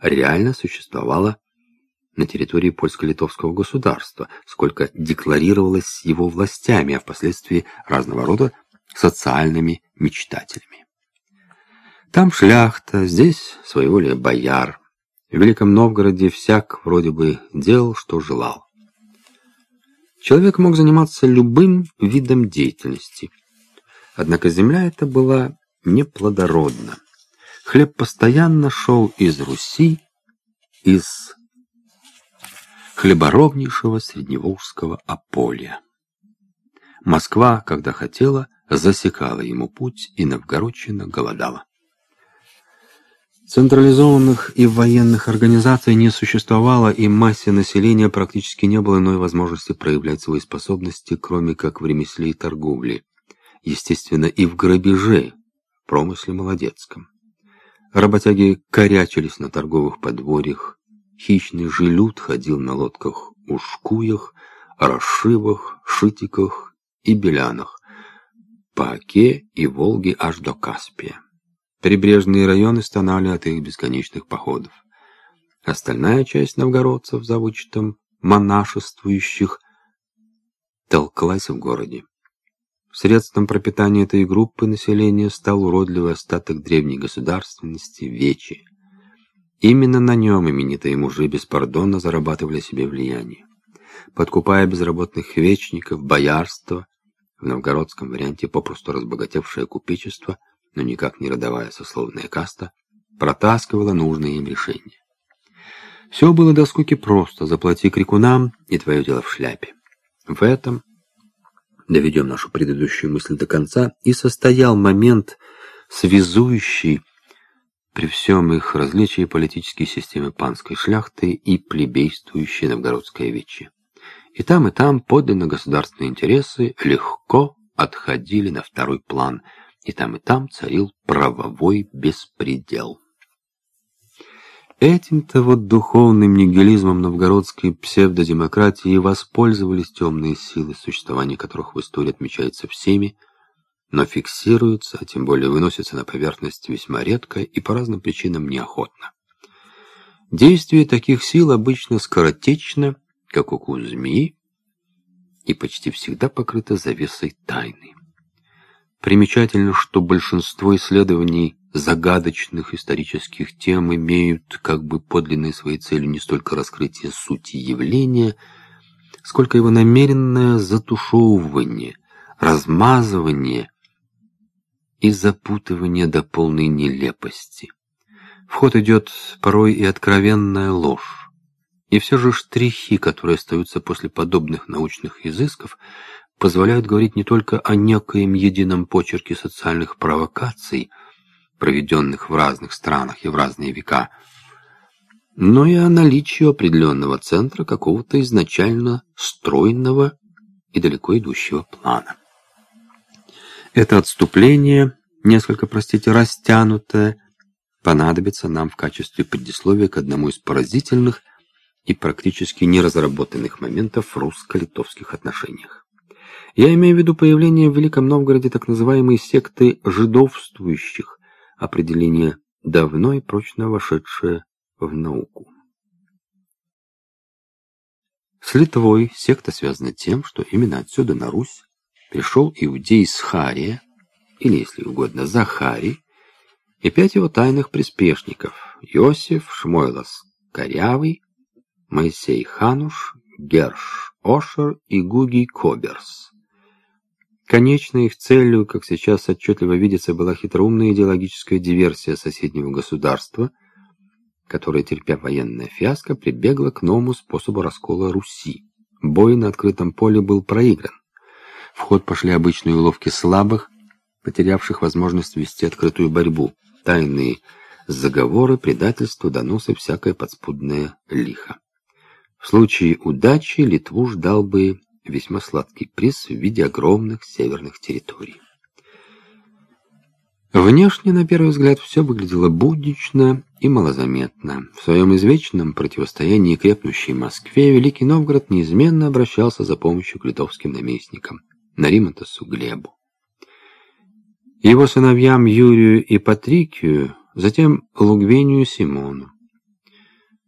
реально существовало на территории польско-литовского государства, сколько декларировалось его властями, а впоследствии разного рода социальными мечтателями. Там шляхта, здесь своеволие бояр. В Великом Новгороде всяк вроде бы делал, что желал. Человек мог заниматься любым видом деятельности. Однако земля эта была неплодородна. Хлеб постоянно шел из Руси, из хлеборобнейшего средневолжского ополья. Москва, когда хотела, засекала ему путь, и Новгородчина голодала. Централизованных и военных организаций не существовало, и массе населения практически не было иной возможности проявлять свои способности, кроме как в ремесле и торговле, естественно, и в грабеже, промысле молодецком. Работяги корячились на торговых подворьях, Хищный же люд ходил на лодках-ушкуях, расшивах, шитиках и белянах, по Оке и Волге аж до Каспия. Прибрежные районы стонали от их бесконечных походов. Остальная часть новгородцев, за вычетом монашествующих, толклась в городе. Средством пропитания этой группы населения стал уродливый остаток древней государственности – Вечи. Именно на нем именитые мужи беспардонно зарабатывали себе влияние. Подкупая безработных вечников, боярство, в новгородском варианте попросту разбогатевшее купечество, но никак не родовая сословная каста, протаскивала нужные им решения. Все было до скуки просто, заплати крикунам, и твое дело в шляпе. В этом, доведем нашу предыдущую мысль до конца, и состоял момент, связующий при всем их различии политические системы панской шляхты и плебействующей новгородской вечи. И там, и там подлинно государственные интересы легко отходили на второй план, и там, и там царил правовой беспредел. Этим-то вот духовным нигилизмом новгородской псевдодемократии воспользовались темные силы, существование которых в истории отмечается всеми, но фиксируются, а тем более выносятся на поверхность весьма редко и по разным причинам неохотно. Действие таких сил обычно скоротечно, как укус змеи, и почти всегда покрыто завесой тайны. Примечательно, что большинство исследований загадочных исторических тем имеют как бы подлинной своей целью не столько раскрытие сути явления, сколько его намеренное затушевывание, размазывание и запутывание до полной нелепости. В ход идет порой и откровенная ложь. И все же штрихи, которые остаются после подобных научных изысков, позволяют говорить не только о некоем едином почерке социальных провокаций, проведенных в разных странах и в разные века, но и о наличии определенного центра какого-то изначально стройного и далеко идущего плана. Это отступление, несколько, простите, растянутое, понадобится нам в качестве предисловия к одному из поразительных и практически неразработанных моментов в русско-литовских отношениях. Я имею в виду появление в Великом Новгороде так называемой секты жидовствующих, определение давно и прочно вошедшее в науку. С Литвой секта связана тем, что именно отсюда на Русь пришел иудей Схария, или, если угодно, Захарий, и пять его тайных приспешников – Иосиф, Шмойлос Корявый, Моисей Хануш, Герш Ошер и Гугий Коберс. Конечной их целью, как сейчас отчетливо видится, была хитроумная идеологическая диверсия соседнего государства, которое, терпя военное фиаско, прибегло к новому способу раскола Руси. Бой на открытом поле был проигран. В ход пошли обычные уловки слабых, потерявших возможность вести открытую борьбу, тайные заговоры, предательства, доносы, всякое подспудное лихо. В случае удачи Литву ждал бы весьма сладкий приз в виде огромных северных территорий. Внешне, на первый взгляд, все выглядело буднично и малозаметно. В своем извечном противостоянии крепнущей Москве Великий Новгород неизменно обращался за помощью к литовским наместникам. Наримонтасу Глебу. Его сыновьям Юрию и Патрикию, затем Лугвению Симону.